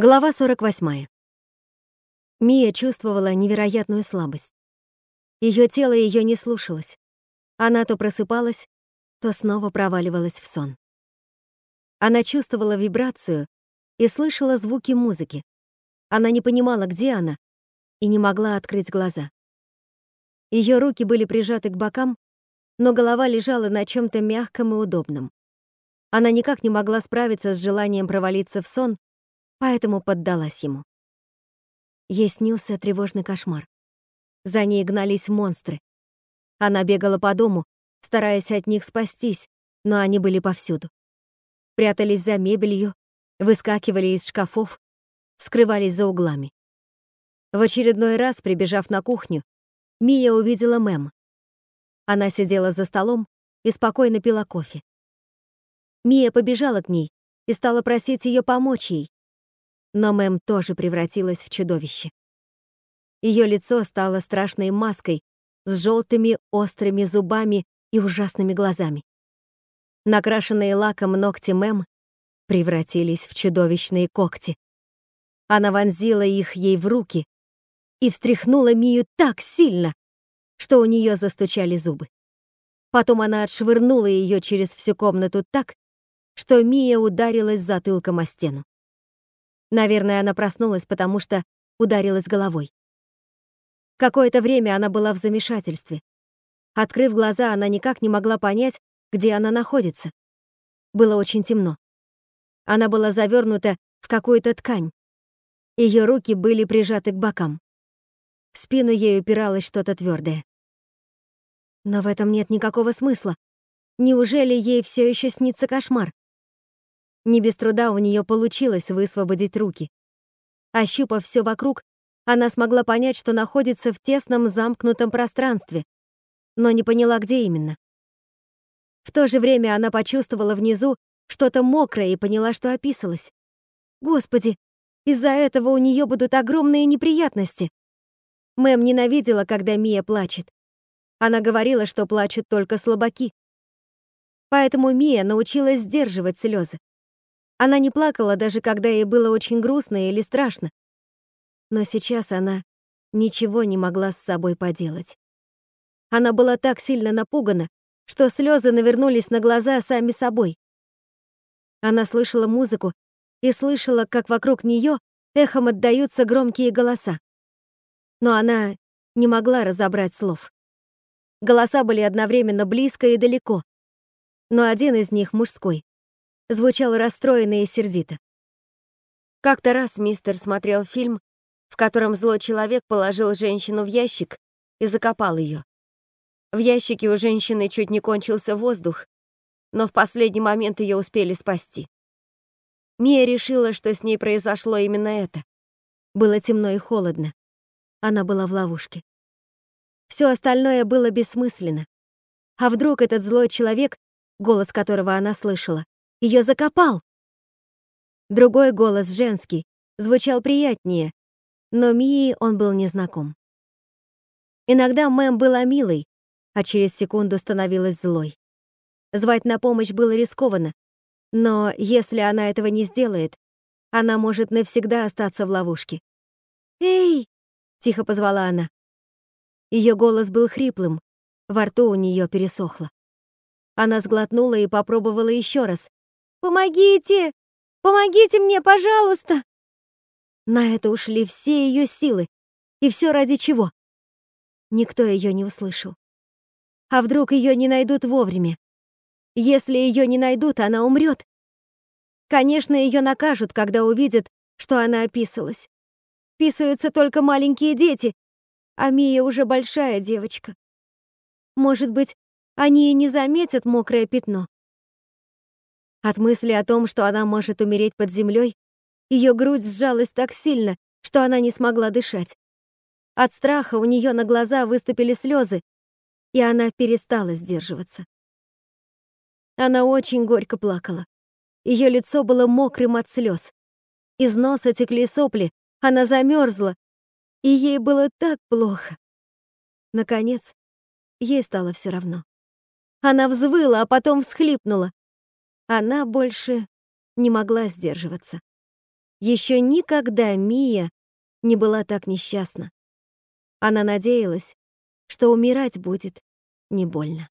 Глава 48. Мия чувствовала невероятную слабость. Ее тело ее не слушалось. Она то просыпалась, то снова проваливалась в сон. Она чувствовала вибрацию и слышала звуки музыки. Она не понимала, где она, и не могла открыть глаза. Ее руки были прижаты к бокам, но голова лежала на чем то мягком и удобном. Она никак не могла справиться с желанием провалиться в сон, поэтому поддалась ему. Ей снился тревожный кошмар. За ней гнались монстры. Она бегала по дому, стараясь от них спастись, но они были повсюду. Прятались за мебелью, выскакивали из шкафов, скрывались за углами. В очередной раз, прибежав на кухню, Мия увидела Мэм. Она сидела за столом и спокойно пила кофе. Мия побежала к ней и стала просить ее помочь ей, но Мэм тоже превратилась в чудовище. Ее лицо стало страшной маской с желтыми острыми зубами и ужасными глазами. Накрашенные лаком ногти Мэм превратились в чудовищные когти. Она вонзила их ей в руки и встряхнула Мию так сильно, что у нее застучали зубы. Потом она отшвырнула ее через всю комнату так, что Мия ударилась затылком о стену. Наверное, она проснулась, потому что ударилась головой. Какое-то время она была в замешательстве. Открыв глаза, она никак не могла понять, где она находится. Было очень темно. Она была завернута в какую-то ткань. Ее руки были прижаты к бокам. В спину ей упиралось что-то твердое. Но в этом нет никакого смысла. Неужели ей все еще снится кошмар? Не без труда у нее получилось высвободить руки. Ощупав все вокруг, она смогла понять, что находится в тесном замкнутом пространстве, но не поняла, где именно. В то же время она почувствовала внизу что-то мокрое и поняла, что описалась. Господи, из-за этого у нее будут огромные неприятности. Мэм ненавидела, когда Мия плачет. Она говорила, что плачут только слабаки. Поэтому Мия научилась сдерживать слезы. Она не плакала, даже когда ей было очень грустно или страшно. Но сейчас она ничего не могла с собой поделать. Она была так сильно напугана, что слезы навернулись на глаза сами собой. Она слышала музыку и слышала, как вокруг нее эхом отдаются громкие голоса. Но она не могла разобрать слов. Голоса были одновременно близко и далеко, но один из них мужской звучал расстроенно и сердито. Как-то раз мистер смотрел фильм, в котором злой человек положил женщину в ящик и закопал ее. В ящике у женщины чуть не кончился воздух, но в последний момент ее успели спасти. Мия решила, что с ней произошло именно это. Было темно и холодно. Она была в ловушке. Все остальное было бессмысленно. А вдруг этот злой человек, голос которого она слышала, ее закопал. Другой голос, женский, звучал приятнее, но Мии он был незнаком. Иногда Мэм была милой, а через секунду становилась злой. Звать на помощь было рискованно, но если она этого не сделает, она может навсегда остаться в ловушке. «Эй!» — тихо позвала она. Ее голос был хриплым, во рту у нее пересохло. Она сглотнула и попробовала еще раз, Помогите! Помогите мне, пожалуйста!» На это ушли все ее силы. И все ради чего? Никто ее не услышал. А вдруг ее не найдут вовремя? Если ее не найдут, она умрет. Конечно, ее накажут, когда увидят, что она описалась. Писаются только маленькие дети, а Мия уже большая девочка. Может быть, они и не заметят мокрое пятно. От мысли о том, что она может умереть под землей, ее грудь сжалась так сильно, что она не смогла дышать. От страха у нее на глаза выступили слезы, и она перестала сдерживаться. Она очень горько плакала. Ее лицо было мокрым от слез. Из носа текли сопли, она замерзла, и ей было так плохо. Наконец, ей стало все равно. Она взвыла, а потом всхлипнула. Она больше не могла сдерживаться. Еще никогда Мия не была так несчастна. Она надеялась, что умирать будет не больно.